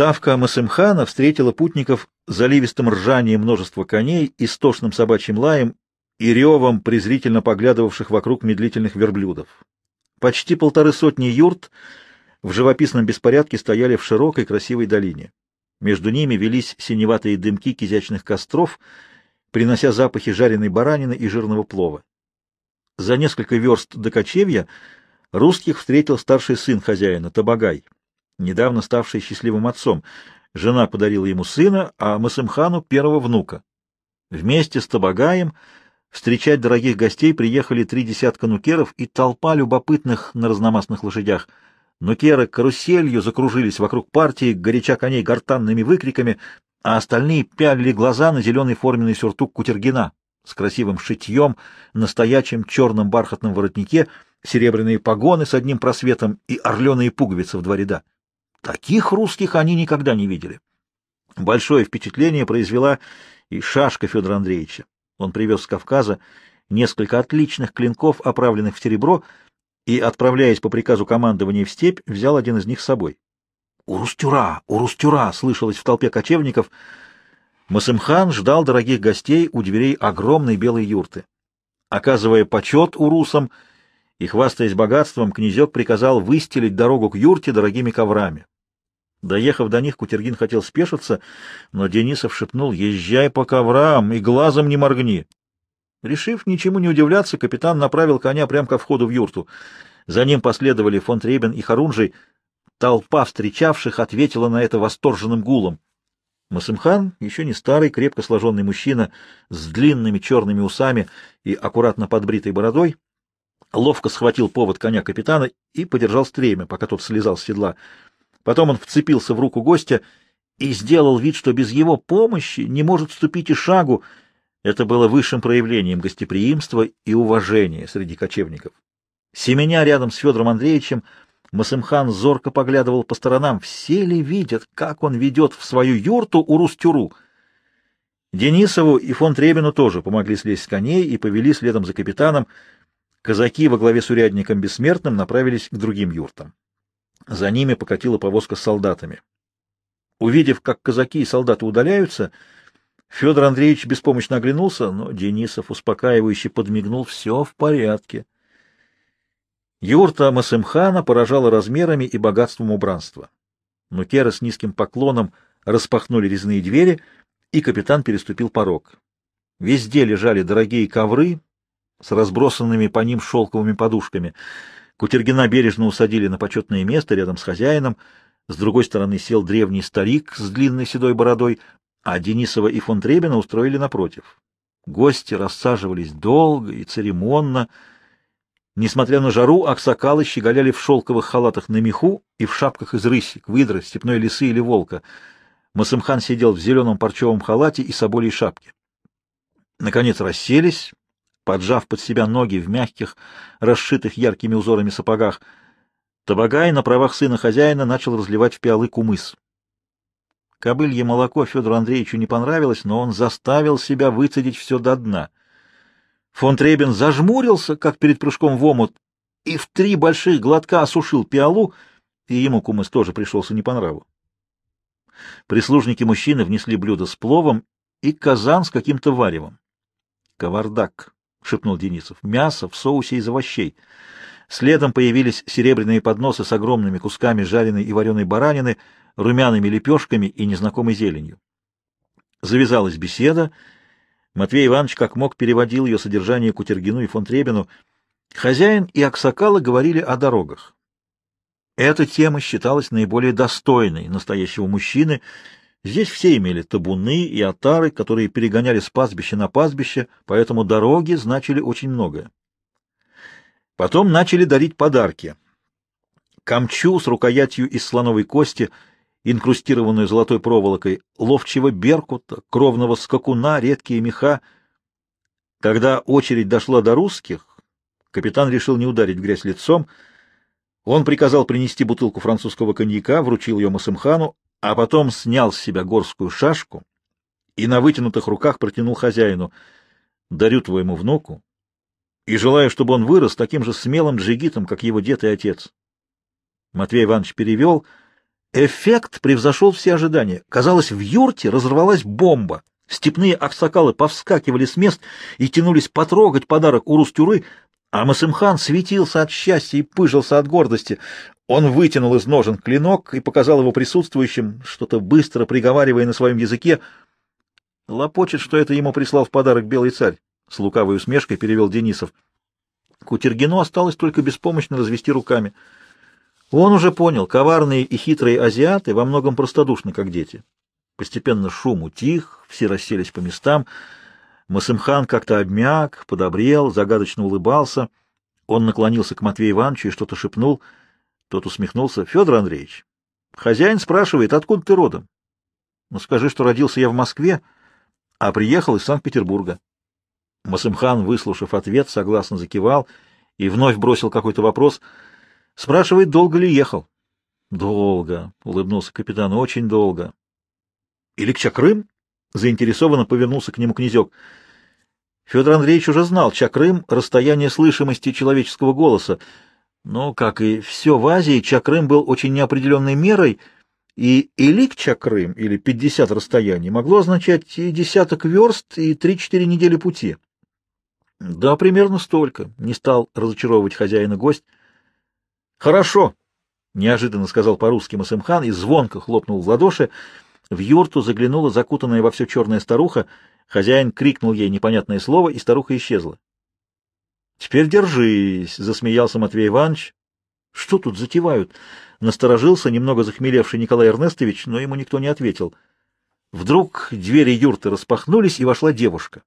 Ставка Масымхана встретила путников заливистым ржанием множества коней, истошным собачьим лаем и ревом презрительно поглядывавших вокруг медлительных верблюдов. Почти полторы сотни юрт в живописном беспорядке стояли в широкой красивой долине. Между ними велись синеватые дымки кизячных костров, принося запахи жареной баранины и жирного плова. За несколько верст до кочевья русских встретил старший сын хозяина, Табагай, недавно ставший счастливым отцом. Жена подарила ему сына, а Масымхану — первого внука. Вместе с Табагаем встречать дорогих гостей приехали три десятка нукеров и толпа любопытных на разномастных лошадях. Нукеры каруселью закружились вокруг партии, горяча коней гортанными выкриками, а остальные пялили глаза на зеленый форменный сюртук Кутергина с красивым шитьем, настоящим черном бархатном воротнике, серебряные погоны с одним просветом и орленые пуговицы в два ряда. Таких русских они никогда не видели. Большое впечатление произвела и шашка Федора Андреевича. Он привез с Кавказа несколько отличных клинков, оправленных в серебро, и, отправляясь по приказу командования в степь, взял один из них с собой. «Урустюра! Урустюра!» — слышалось в толпе кочевников. Масымхан ждал дорогих гостей у дверей огромной белой юрты. Оказывая почет урусам и хвастаясь богатством, князек приказал выстелить дорогу к юрте дорогими коврами. Доехав до них, Кутергин хотел спешиться, но Денисов шепнул «Езжай по коврам и глазом не моргни». Решив ничему не удивляться, капитан направил коня прямо ко входу в юрту. За ним последовали фон Требен и Харунжий. Толпа встречавших ответила на это восторженным гулом. Масымхан, еще не старый, крепко сложенный мужчина с длинными черными усами и аккуратно подбритой бородой, ловко схватил повод коня капитана и подержал стремя, пока тот слезал с седла. Потом он вцепился в руку гостя и сделал вид, что без его помощи не может ступить и шагу. Это было высшим проявлением гостеприимства и уважения среди кочевников. Семеня рядом с Федором Андреевичем, Масымхан зорко поглядывал по сторонам, все ли видят, как он ведет в свою юрту Урус-Тюру. Денисову и фон Требину тоже помогли слезть с коней и повели следом за капитаном. Казаки во главе с урядником Бессмертным направились к другим юртам. За ними покатила повозка с солдатами. Увидев, как казаки и солдаты удаляются, Федор Андреевич беспомощно оглянулся, но Денисов успокаивающе подмигнул «все в порядке». Юрта Масымхана поражала размерами и богатством убранства. Нукеры с низким поклоном распахнули резные двери, и капитан переступил порог. Везде лежали дорогие ковры с разбросанными по ним шелковыми подушками — Кутергина бережно усадили на почетное место рядом с хозяином, с другой стороны сел древний старик с длинной седой бородой, а Денисова и фон Требина устроили напротив. Гости рассаживались долго и церемонно. Несмотря на жару, аксакалы щеголяли в шелковых халатах на меху и в шапках из рыси, выдры, степной лисы или волка. Масымхан сидел в зеленом парчевом халате и соболей шапке. Наконец расселись, поджав под себя ноги в мягких, расшитых яркими узорами сапогах. Табагай на правах сына хозяина начал разливать в пиалы кумыс. Кобылье молоко Федору Андреевичу не понравилось, но он заставил себя выцедить все до дна. Фон Требен зажмурился, как перед прыжком в омут, и в три больших глотка осушил пиалу, и ему кумыс тоже пришелся не по нраву. Прислужники мужчины внесли блюдо с пловом и казан с каким-то варевом. Кавардак. — шепнул Денисов. — Мясо в соусе из овощей. Следом появились серебряные подносы с огромными кусками жареной и вареной баранины, румяными лепешками и незнакомой зеленью. Завязалась беседа. Матвей Иванович как мог переводил ее содержание Кутергину и фон Требину. Хозяин и Аксакалы говорили о дорогах. Эта тема считалась наиболее достойной настоящего мужчины Здесь все имели табуны и отары, которые перегоняли с пастбища на пастбище, поэтому дороги значили очень многое. Потом начали дарить подарки. Камчу с рукоятью из слоновой кости, инкрустированную золотой проволокой, ловчего беркута, кровного скакуна, редкие меха. Когда очередь дошла до русских, капитан решил не ударить в грязь лицом. Он приказал принести бутылку французского коньяка, вручил ее Масымхану, а потом снял с себя горскую шашку и на вытянутых руках протянул хозяину. «Дарю твоему внуку и желаю, чтобы он вырос таким же смелым джигитом, как его дед и отец». Матвей Иванович перевел, Эффект превзошел все ожидания. Казалось, в юрте разорвалась бомба. Степные аксакалы повскакивали с мест и тянулись потрогать подарок у Рустюры, а Масымхан светился от счастья и пыжился от гордости. Он вытянул из ножен клинок и показал его присутствующим, что-то быстро приговаривая на своем языке. Лопочет, что это ему прислал в подарок белый царь. С лукавой усмешкой перевел Денисов. Кутергину осталось только беспомощно развести руками. Он уже понял, коварные и хитрые азиаты во многом простодушны, как дети. Постепенно шум утих, все расселись по местам. Масымхан как-то обмяк, подобрел, загадочно улыбался. Он наклонился к Матвею Ивановичу и что-то шепнул. Тот усмехнулся. — Федор Андреевич, хозяин спрашивает, откуда ты родом? — Ну, скажи, что родился я в Москве, а приехал из Санкт-Петербурга. Масымхан, выслушав ответ, согласно закивал и вновь бросил какой-то вопрос. Спрашивает, долго ли ехал? — Долго, — улыбнулся капитан, — очень долго. Или к Чакрым? Заинтересованно повернулся к нему князек. Федор Андреевич уже знал Чакрым — расстояние слышимости человеческого голоса. Но, как и все в Азии, Чакрым был очень неопределенной мерой, и Илик Чакрым, или пятьдесят расстояний, могло означать и десяток верст, и три-четыре недели пути. Да, примерно столько, — не стал разочаровывать хозяина гость. Хорошо, — неожиданно сказал по-русски Масымхан и звонко хлопнул в ладоши, — в юрту заглянула закутанная во все черная старуха. Хозяин крикнул ей непонятное слово, и старуха исчезла. — Теперь держись, — засмеялся Матвей Иванович. — Что тут затевают? Насторожился немного захмелевший Николай Эрнестович, но ему никто не ответил. Вдруг двери юрты распахнулись, и вошла девушка.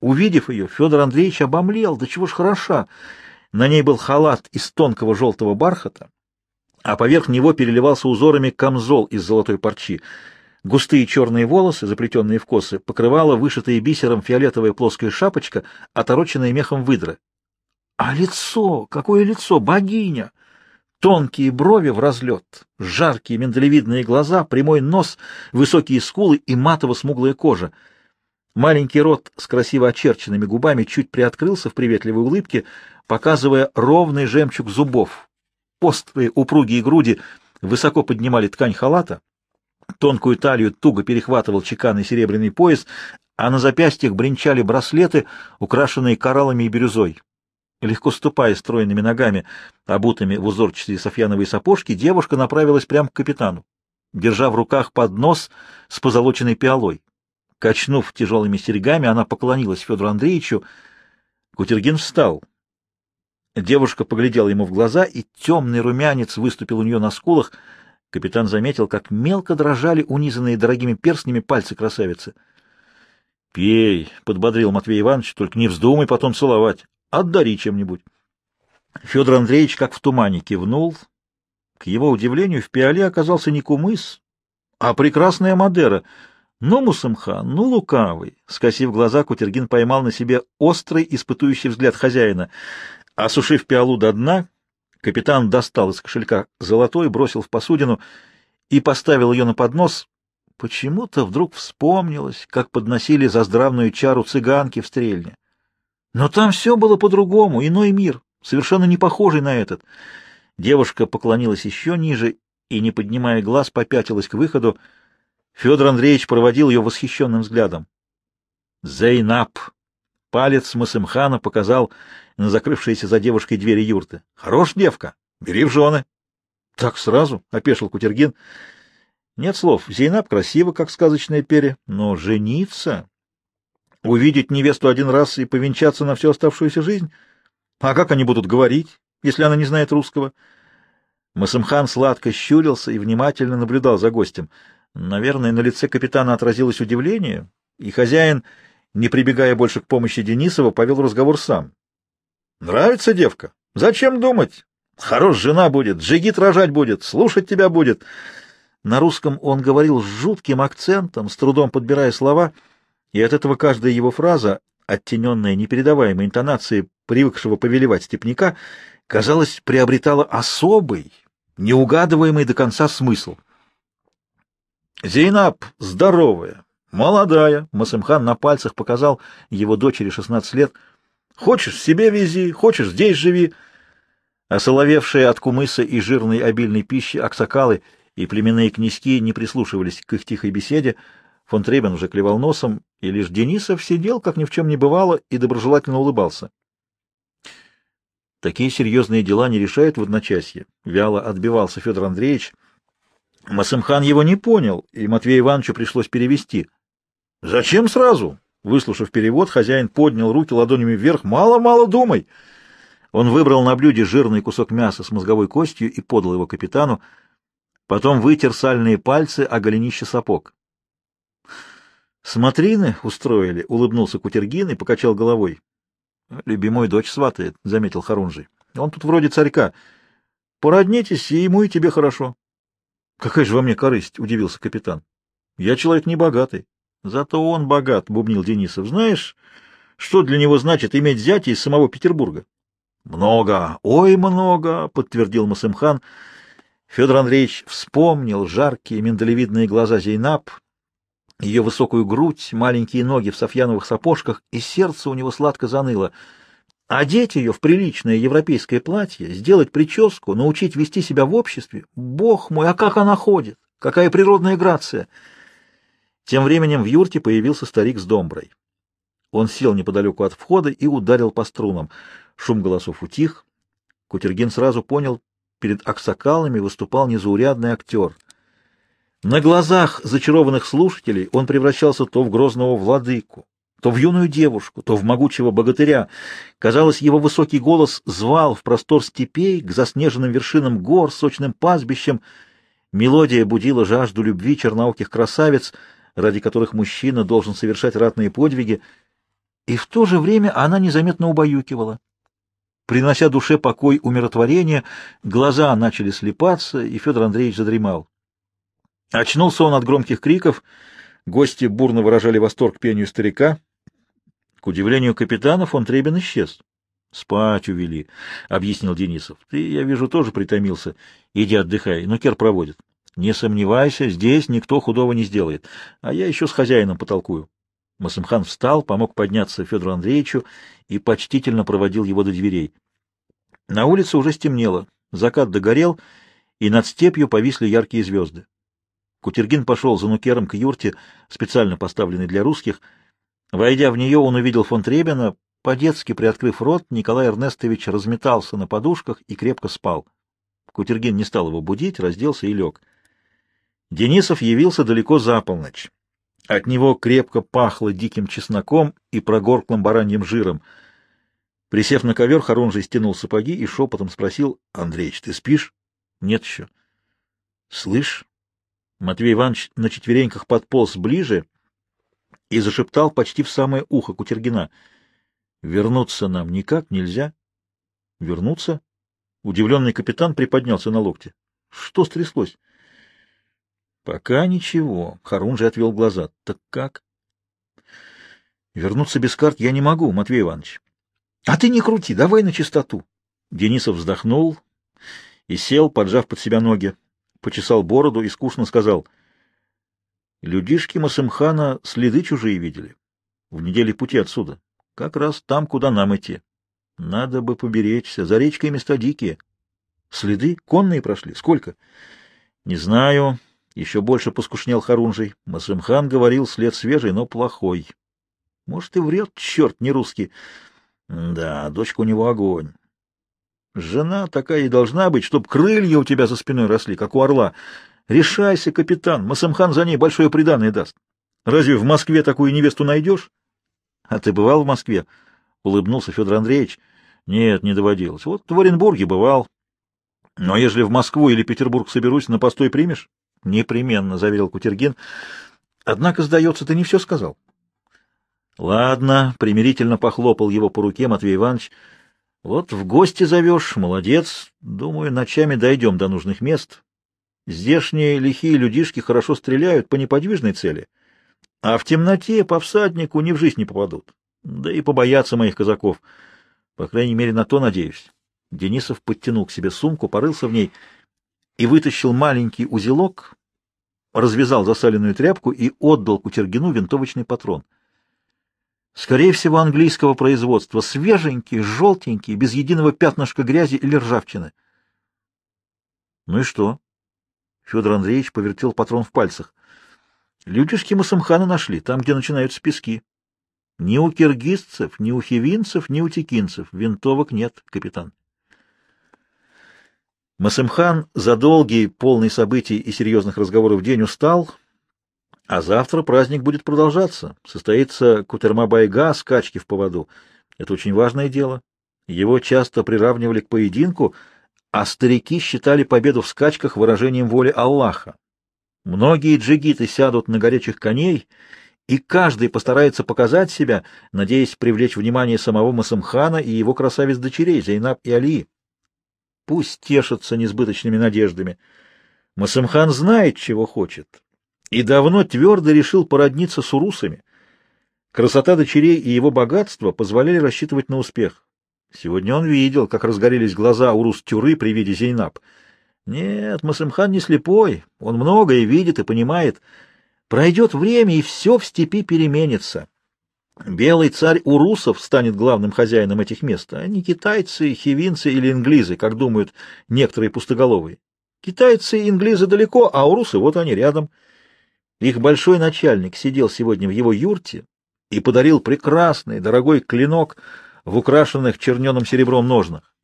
Увидев ее, Федор Андреевич обомлел, да чего ж хороша. На ней был халат из тонкого желтого бархата, а поверх него переливался узорами камзол из золотой парчи. Густые черные волосы, заплетенные в косы, покрывала вышитая бисером фиолетовая плоская шапочка, отороченная мехом выдры. А лицо! Какое лицо! Богиня! Тонкие брови в разлет, жаркие миндалевидные глаза, прямой нос, высокие скулы и матово-смуглая кожа. Маленький рот с красиво очерченными губами чуть приоткрылся в приветливой улыбке, показывая ровный жемчуг зубов. Острые упругие груди высоко поднимали ткань халата, Тонкую талию туго перехватывал чеканный серебряный пояс, а на запястьях бренчали браслеты, украшенные кораллами и бирюзой. Легко ступая стройными ногами, обутыми в узорчатые софьяновые сапожки, девушка направилась прямо к капитану, держа в руках поднос с позолоченной пиалой. Качнув тяжелыми серьгами, она поклонилась Федору Андреевичу. Кутергин встал. Девушка поглядела ему в глаза, и темный румянец выступил у нее на скулах — Капитан заметил, как мелко дрожали унизанные дорогими перстнями пальцы красавицы. — Пей, — подбодрил Матвей Иванович, — только не вздумай потом целовать. Отдари чем-нибудь. Федор Андреевич, как в тумане, кивнул. К его удивлению, в пиале оказался не кумыс, а прекрасная Мадера. Ну, Мусымхан, ну, лукавый. Скосив глаза, Кутергин поймал на себе острый, испытующий взгляд хозяина. Осушив пиалу до дна, Капитан достал из кошелька золотой, бросил в посудину и поставил ее на поднос. Почему-то вдруг вспомнилось, как подносили за здравную чару цыганки в стрельне. Но там все было по-другому, иной мир, совершенно не похожий на этот. Девушка поклонилась еще ниже и, не поднимая глаз, попятилась к выходу. Федор Андреевич проводил ее восхищенным взглядом. «Зейнаб!» Палец Масымхана показал на закрывшиеся за девушкой двери юрты. — Хорош девка, бери в жены. — Так сразу? — опешил Кутергин. — Нет слов. Зейнаб красиво, как сказочное перья, но жениться... Увидеть невесту один раз и повенчаться на всю оставшуюся жизнь? А как они будут говорить, если она не знает русского? Масымхан сладко щурился и внимательно наблюдал за гостем. Наверное, на лице капитана отразилось удивление, и хозяин, не прибегая больше к помощи Денисова, повел разговор сам. Нравится девка? Зачем думать? Хорош жена будет, джигит рожать будет, слушать тебя будет. На русском он говорил с жутким акцентом, с трудом подбирая слова, и от этого каждая его фраза, оттененная непередаваемой интонацией привыкшего повелевать степняка, казалось, приобретала особый, неугадываемый до конца смысл. Зейнаб здоровая, молодая, Масымхан на пальцах показал его дочери шестнадцать лет — Хочешь, себе вези, хочешь, здесь живи. Осоловевшие от кумыса и жирной обильной пищи аксакалы и племенные князьки не прислушивались к их тихой беседе. Фон Требен уже клевал носом, и лишь Денисов сидел, как ни в чем не бывало, и доброжелательно улыбался. Такие серьезные дела не решают в одночасье. Вяло отбивался Федор Андреевич. Масымхан его не понял, и Матвею Ивановичу пришлось перевести. — Зачем сразу? Выслушав перевод, хозяин поднял руки ладонями вверх. «Мало-мало думай!» Он выбрал на блюде жирный кусок мяса с мозговой костью и подал его капитану. Потом вытер сальные пальцы о голенище сапог. «Смотрины устроили», — улыбнулся Кутергин и покачал головой. «Любимую дочь сватает», — заметил Харунжий. «Он тут вроде царька. Породнитесь, и ему, и тебе хорошо». «Какая же во мне корысть?» — удивился капитан. «Я человек небогатый». «Зато он богат», — бубнил Денисов. «Знаешь, что для него значит иметь зятя из самого Петербурга?» «Много, ой, много», — подтвердил Масымхан. Федор Андреевич вспомнил жаркие миндалевидные глаза Зейнаб, ее высокую грудь, маленькие ноги в софьяновых сапожках, и сердце у него сладко заныло. Одеть ее в приличное европейское платье, сделать прическу, научить вести себя в обществе — бог мой, а как она ходит! Какая природная грация! Тем временем в юрте появился старик с домброй. Он сел неподалеку от входа и ударил по струнам. Шум голосов утих. Кутергин сразу понял, перед аксакалами выступал незаурядный актер. На глазах зачарованных слушателей он превращался то в грозного владыку, то в юную девушку, то в могучего богатыря. Казалось, его высокий голос звал в простор степей, к заснеженным вершинам гор, сочным пастбищам. Мелодия будила жажду любви чернооких красавиц, ради которых мужчина должен совершать ратные подвиги, и в то же время она незаметно убаюкивала. Принося душе покой умиротворение, глаза начали слепаться, и Федор Андреевич задремал. Очнулся он от громких криков, гости бурно выражали восторг пению старика. К удивлению капитана фон Требен исчез. — Спать увели, — объяснил Денисов. — Ты, я вижу, тоже притомился. Иди отдыхай, но Кер проводит. Не сомневайся, здесь никто худого не сделает, а я еще с хозяином потолкую. Масымхан встал, помог подняться Федору Андреевичу и почтительно проводил его до дверей. На улице уже стемнело, закат догорел, и над степью повисли яркие звезды. Кутергин пошел за нукером к юрте, специально поставленной для русских. Войдя в нее, он увидел фон Требена. По-детски приоткрыв рот, Николай Эрнестович разметался на подушках и крепко спал. Кутергин не стал его будить, разделся и лег. Денисов явился далеко за полночь. От него крепко пахло диким чесноком и прогорклым бараньим жиром. Присев на ковер, Харунжий стянул сапоги и шепотом спросил, — Андреич, ты спишь? — Нет еще. — Слышь, Матвей Иванович на четвереньках подполз ближе и зашептал почти в самое ухо Кутергина. «Вернуться нам никак нельзя». «Вернуться?» Удивленный капитан приподнялся на локте. «Что стряслось?» «Пока ничего». Харун же отвел глаза. «Так как?» «Вернуться без карт я не могу, Матвей Иванович». «А ты не крути, давай на чистоту». Денисов вздохнул и сел, поджав под себя ноги почесал бороду и скучно сказал. Людишки Масымхана следы чужие видели. В неделе пути отсюда. Как раз там, куда нам идти. Надо бы поберечься. За речкой места дикие. Следы? Конные прошли? Сколько? Не знаю. Еще больше поскушнел Харунжий. Масымхан говорил, след свежий, но плохой. Может, и врет, черт, не русский. Да, дочка у него огонь. Жена такая и должна быть, чтоб крылья у тебя за спиной росли, как у орла. Решайся, капитан, Масамхан за ней большое приданное даст. Разве в Москве такую невесту найдешь? — А ты бывал в Москве? — улыбнулся Федор Андреевич. — Нет, не доводилось. Вот в Оренбурге бывал. — Но ежели в Москву или Петербург соберусь, на постой примешь? — Непременно, — заверил Кутергин. — Однако, сдается, ты не все сказал. — Ладно, — примирительно похлопал его по руке Матвей Иванович, — вот в гости зовешь, молодец. Думаю, ночами дойдем до нужных мест. Здешние лихие людишки хорошо стреляют по неподвижной цели, а в темноте по всаднику ни в жизнь не попадут. Да и побоятся моих казаков. По крайней мере, на то надеюсь. Денисов подтянул к себе сумку, порылся в ней и вытащил маленький узелок, развязал засаленную тряпку и отдал Кутергину винтовочный патрон — Скорее всего, английского производства, свеженький, желтенький, без единого пятнышка грязи или ржавчины. Ну и что? Федор Андреевич повертел патрон в пальцах. Людишки Масамхана нашли, там, где начинаются пески. Ни у киргизцев, ни у хивинцев, ни у текинцев. Винтовок нет, капитан. Масымхан за долгий, полный событий и серьезных разговоров день устал, а завтра праздник будет продолжаться. Состоится Кутерма-Байга, скачки в поводу. Это очень важное дело. Его часто приравнивали к поединку, а старики считали победу в скачках выражением воли Аллаха. Многие джигиты сядут на горячих коней, и каждый постарается показать себя, надеясь привлечь внимание самого Масымхана и его красавиц-дочерей Зейнаб и Али. Пусть тешатся несбыточными надеждами. Масымхан знает, чего хочет, и давно твердо решил породниться с урусами. Красота дочерей и его богатство позволяли рассчитывать на успех. Сегодня он видел, как разгорелись глаза урус-тюры при виде Зейнаб. Нет, Масымхан не слепой, он многое видит и понимает. Пройдет время, и все в степи переменится. Белый царь Урусов станет главным хозяином этих мест, а не китайцы, хивинцы или инглизы, как думают некоторые пустоголовые. Китайцы и инглизы далеко, а урусы вот они рядом. Их большой начальник сидел сегодня в его юрте и подарил прекрасный, дорогой клинок в украшенных черненым серебром ножнах.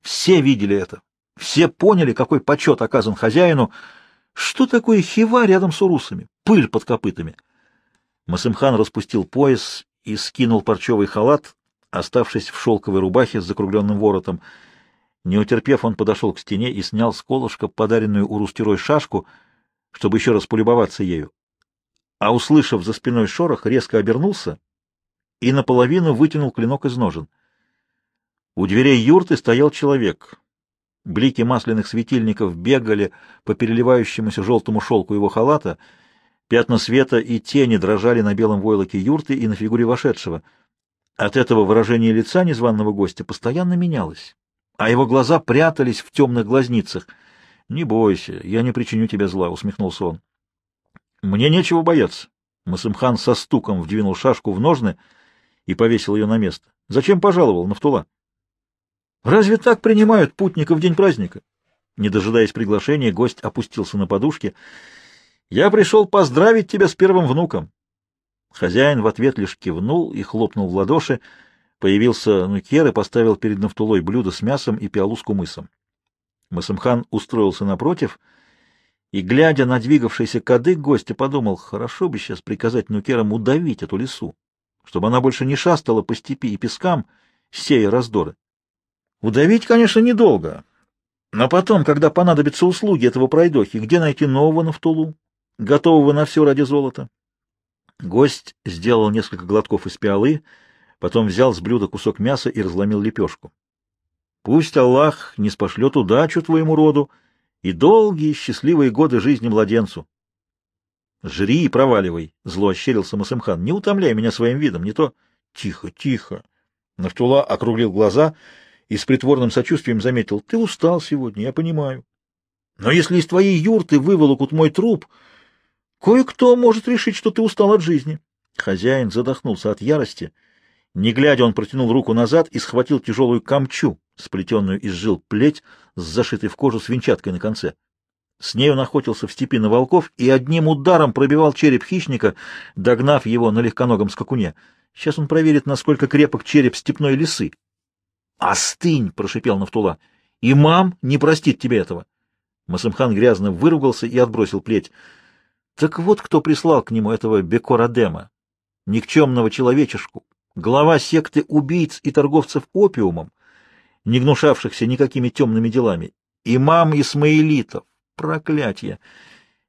Все видели это, все поняли, какой почет оказан хозяину. Что такое хива рядом с урусами? Пыль под копытами. Масымхан распустил пояс и скинул парчевый халат, оставшись в шелковой рубахе с закругленным воротом. Не утерпев, он подошел к стене и снял с колышка подаренную у рустерой шашку, чтобы еще раз полюбоваться ею. А, услышав за спиной шорох, резко обернулся и наполовину вытянул клинок из ножен. У дверей юрты стоял человек. Блики масляных светильников бегали по переливающемуся желтому шелку его халата — Пятна света и тени дрожали на белом войлоке юрты и на фигуре вошедшего. От этого выражение лица незваного гостя постоянно менялось, а его глаза прятались в темных глазницах. — Не бойся, я не причиню тебе зла, — усмехнулся он. — Мне нечего бояться. Масымхан со стуком вдвинул шашку в ножны и повесил ее на место. — Зачем пожаловал, Нафтула? — Разве так принимают путника в день праздника? Не дожидаясь приглашения, гость опустился на подушке — я пришел поздравить тебя с первым внуком. Хозяин в ответ лишь кивнул и хлопнул в ладоши. Появился Нукер и поставил перед Нафтулой блюдо с мясом и пиалу с кумысом. Масымхан устроился напротив и, глядя на двигавшийся кадык гостя, подумал, хорошо бы сейчас приказать Нукерам удавить эту лесу, чтобы она больше не шастала по степи и пескам, сея раздоры. Удавить, конечно, недолго, но потом, когда понадобятся услуги этого пройдохи, где найти нового Нафтулу? готового на все ради золота. Гость сделал несколько глотков из пиалы, потом взял с блюда кусок мяса и разломил лепешку. Пусть Аллах не спошлет удачу твоему роду и долгие счастливые годы жизни младенцу. — Жри и проваливай, — зло ощерился Масымхан. — Не утомляй меня своим видом, не то... — Тихо, тихо. Нафтула округлил глаза и с притворным сочувствием заметил. — Ты устал сегодня, я понимаю. Но если из твоей юрты выволокут мой труп, Кое-кто может решить, что ты устал от жизни. Хозяин задохнулся от ярости. Не глядя, он протянул руку назад и схватил тяжелую камчу, сплетенную из жил плеть с зашитой в кожу свинчаткой на конце. С ней он охотился в степи на волков и одним ударом пробивал череп хищника, догнав его на легконогом скакуне. Сейчас он проверит, насколько крепок череп степной лисы. «Остынь!» — прошипел Нафтула. «Имам не простит тебе этого!» Масымхан грязно выругался и отбросил плеть. Так вот кто прислал к нему этого Бекорадема, никчемного человечешку, глава секты убийц и торговцев опиумом, не гнушавшихся никакими темными делами, имам Исмаилитов, проклятие!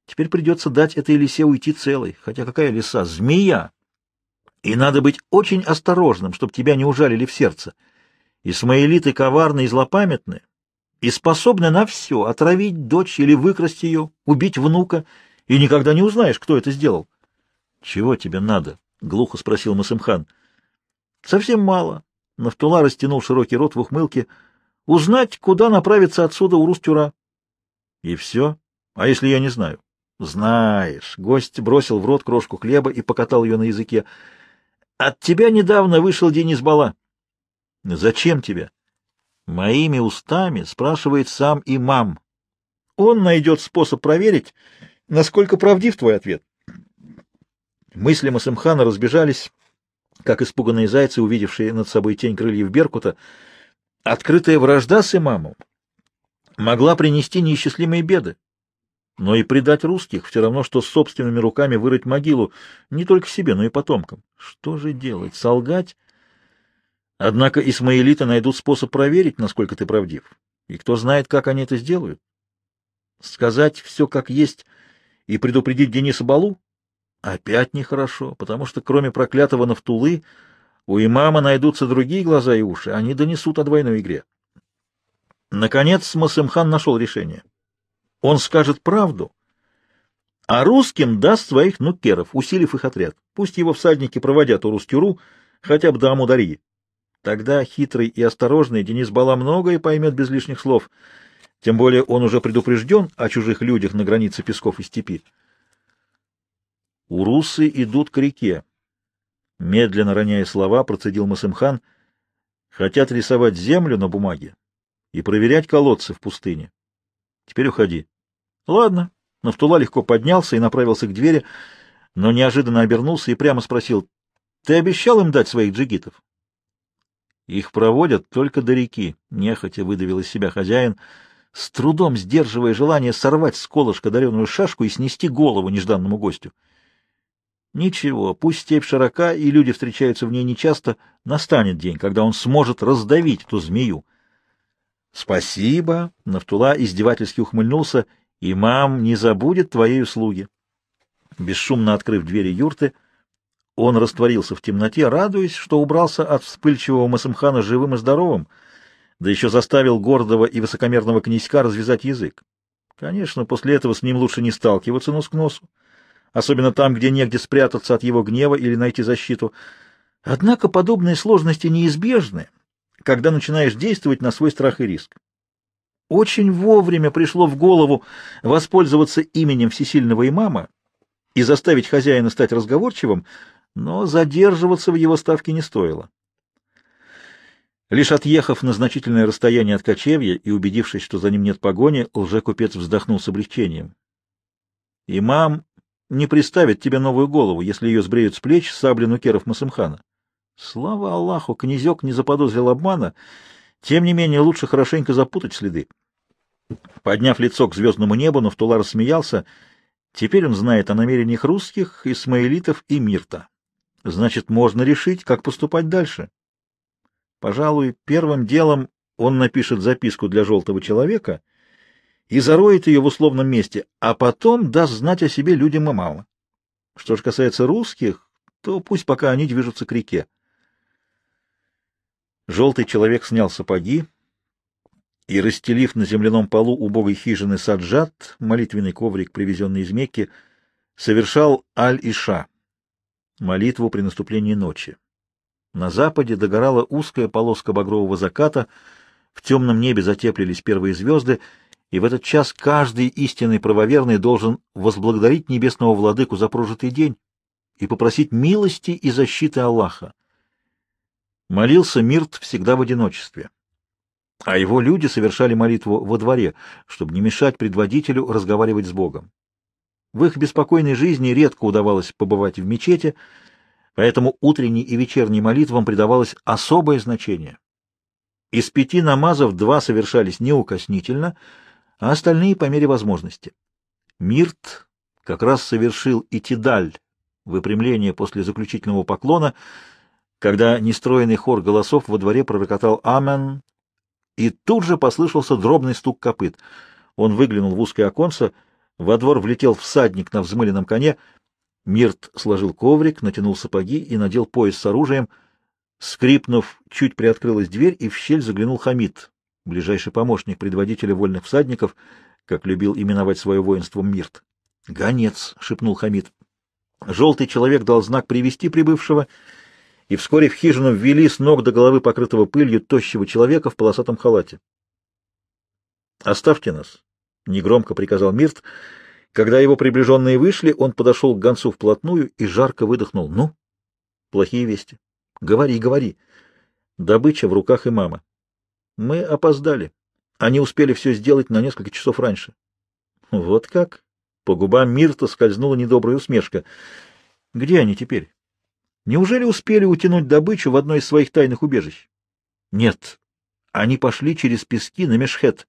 Теперь придется дать этой лисе уйти целой, хотя какая лиса? Змея! И надо быть очень осторожным, чтобы тебя не ужалили в сердце. Исмаилиты коварны и злопамятны, и способны на все — отравить дочь или выкрасть ее, убить внука — и никогда не узнаешь, кто это сделал. — Чего тебе надо? — глухо спросил Масымхан. — Совсем мало. Нафтула растянул широкий рот в ухмылке. — Узнать, куда направиться отсюда у Рустюра. — И все? А если я не знаю? — Знаешь. Гость бросил в рот крошку хлеба и покатал ее на языке. — От тебя недавно вышел Денис Бала. — Зачем тебе? — Моими устами спрашивает сам имам. Он найдет способ проверить, насколько правдив твой ответ. Мысли Масымхана разбежались, как испуганные зайцы, увидевшие над собой тень крыльев Беркута. Открытая вражда с имамом могла принести неисчислимые беды. Но и предать русских все равно, что собственными руками вырыть могилу не только себе, но и потомкам. Что же делать? Солгать? Однако исмаилиты найдут способ проверить, насколько ты правдив. И кто знает, как они это сделают. Сказать все как есть и предупредить Дениса Балу? Опять нехорошо, потому что кроме проклятого Нафтулы у имама найдутся другие глаза и уши, они донесут о двойной игре. Наконец Масымхан нашел решение. Он скажет правду, а русским даст своих нукеров, усилив их отряд. Пусть его всадники проводят Урус-Тюру хотя бы до Амударьи. Тогда хитрый и осторожный Денис Бала многое поймет без лишних слов, тем более он уже предупрежден о чужих людях на границе песков и степи. Урусы идут к реке. Медленно роняя слова, процедил Масымхан. Хотят рисовать землю на бумаге и проверять колодцы в пустыне. Теперь уходи. Ладно. Нафтула легко поднялся и направился к двери, но неожиданно обернулся и прямо спросил, ты обещал им дать своих джигитов? Их проводят только до реки, нехотя выдавил из себя хозяин, с трудом сдерживая желание сорвать с колышка дареную шашку и снести голову нежданному гостю. Ничего, пусть степь широка, и люди встречаются в ней нечасто, настанет день, когда он сможет раздавить эту змею. Спасибо, Нафтула издевательски ухмыльнулся, имам не забудет твоей услуги. Бесшумно открыв двери юрты, он растворился в темноте, радуясь, что убрался от вспыльчивого Масымхана живым и здоровым, да еще заставил гордого и высокомерного князька развязать язык. Конечно, после этого с ним лучше не сталкиваться нос к носу, особенно там, где негде спрятаться от его гнева или найти защиту. Однако подобные сложности неизбежны, когда начинаешь действовать на свой страх и риск. Очень вовремя пришло в голову воспользоваться именем всесильного имама и заставить хозяина стать разговорчивым, но задерживаться в его ставке не стоило. Лишь отъехав на значительное расстояние от кочевья и убедившись, что за ним нет погони, лжекупец вздохнул с облегчением. «Имам не приставит тебе новую голову, если ее сбреют с плеч сабли нукеров Масымхана. Слава Аллаху, князек не заподозрил обмана, тем не менее лучше хорошенько запутать следы. Подняв лицо к звездному небу, Нафтула рассмеялся. Теперь он знает о намерениях русских, исмаилитов и Мирта. Значит, можно решить, как поступать дальше. Пожалуй, первым делом он напишет записку для желтого человека и зароет ее в условном месте, а потом даст знать о себе людям и мало. Что же касается русских, то пусть пока они движутся к реке. Желтый человек снял сапоги и, расстелив на земляном полу убогой хижины саджат, молитвенный коврик, привезенный из Мекки, совершал аль-иша, молитву при наступлении ночи. На западе догорала узкая полоска багрового заката, в темном небе затеплились первые звезды, и в этот час каждый истинный правоверный должен возблагодарить небесного владыку за прожитый день и попросить милости и защиты Аллаха. Молился Мирт всегда в одиночестве, а его люди совершали молитву во дворе, чтобы не мешать предводителю разговаривать с Богом. В их беспокойной жизни редко удавалось побывать в мечети, поэтому утренней и вечерней молитвам придавалось особое значение. Из пяти намазов два совершались неукоснительно, а остальные по мере возможности. Мирт как раз совершил итидаль, выпрямление после заключительного поклона — когда нестроенный хор голосов во дворе пророкотал «Амен», и тут же послышался дробный стук копыт. Он выглянул в узкое оконце, во двор влетел всадник на взмыленном коне, Мирт сложил коврик, натянул сапоги и надел пояс с оружием. Скрипнув, чуть приоткрылась дверь, и в щель заглянул Хамид, ближайший помощник предводителя вольных всадников, как любил именовать свое воинство Мирт. «Гонец!» — шепнул Хамид. Желтый человек дал знак привести прибывшего — и вскоре в хижину ввели с ног до головы покрытого пылью тощего человека в полосатом халате. «Оставьте нас», — негромко приказал Мирт. Когда его приближенные вышли, он подошел к гонцу вплотную и жарко выдохнул. «Ну?» «Плохие вести. Говори, говори. Добыча в руках имама. Мы опоздали. Они успели все сделать на несколько часов раньше. Вот как? По губам Мирта скользнула недобрая усмешка. Где они теперь? Неужели успели утянуть добычу в одно из своих тайных убежищ? Нет. Они пошли через пески на Мешхет.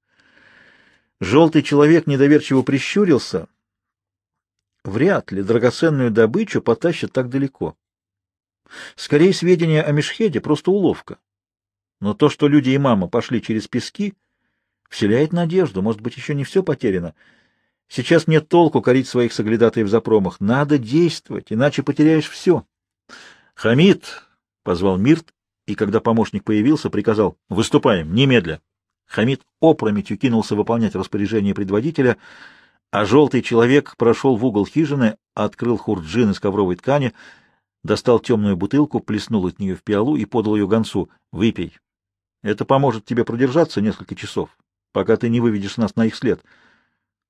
Желтый человек недоверчиво прищурился. Вряд ли драгоценную добычу потащат так далеко. Скорее, сведения о Мешхеде — просто уловка. Но то, что люди и мама пошли через пески, вселяет надежду. Может быть, еще не все потеряно. Сейчас нет толку корить своих соглядатаев за промах. Надо действовать, иначе потеряешь все. — Хамид! — позвал Мирт, и, когда помощник появился, приказал — Выступаем, немедля. Хамид опрометью кинулся выполнять распоряжение предводителя, а желтый человек прошел в угол хижины, открыл хурджин из ковровой ткани, достал темную бутылку, плеснул от нее в пиалу и подал ее гонцу. — Выпей. Это поможет тебе продержаться несколько часов, пока ты не выведешь нас на их след.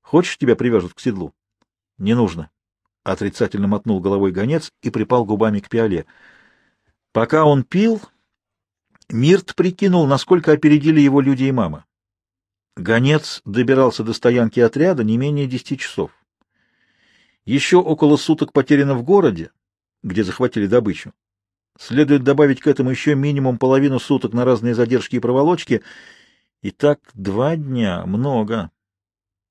Хочешь, тебя привяжут к седлу? — Не нужно. Отрицательно мотнул головой гонец и припал губами к пиале. Пока он пил, Мирт прикинул, насколько опередили его люди и мама. Гонец добирался до стоянки отряда не менее десяти часов. Еще около суток потеряно в городе, где захватили добычу. Следует добавить к этому еще минимум половину суток на разные задержки и проволочки. И так два дня, много.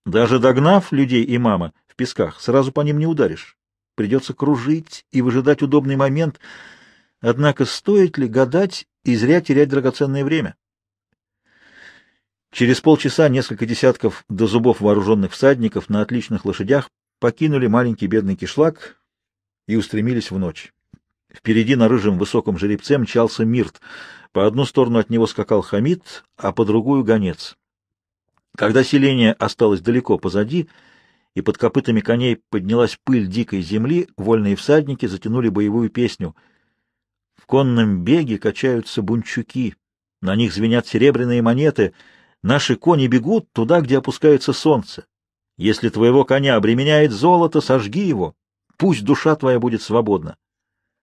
Даже догнав людей и мама в песках, сразу по ним не ударишь. Придется кружить и выжидать удобный момент. Однако стоит ли гадать и зря терять драгоценное время. Через полчаса несколько десятков до зубов вооруженных всадников на отличных лошадях покинули маленький бедный кишлак и устремились в ночь. Впереди на рыжем высоком жеребце мчался Мирт. По одну сторону от него скакал Хамид, а по другую — гонец. Когда селение осталось далеко позади, и под копытами коней поднялась пыль дикой земли, вольные всадники затянули боевую песню — в конном беге качаются бунчуки, на них звенят серебряные монеты. Наши кони бегут туда, где опускается солнце. Если твоего коня обременяет золото, сожги его, пусть душа твоя будет свободна.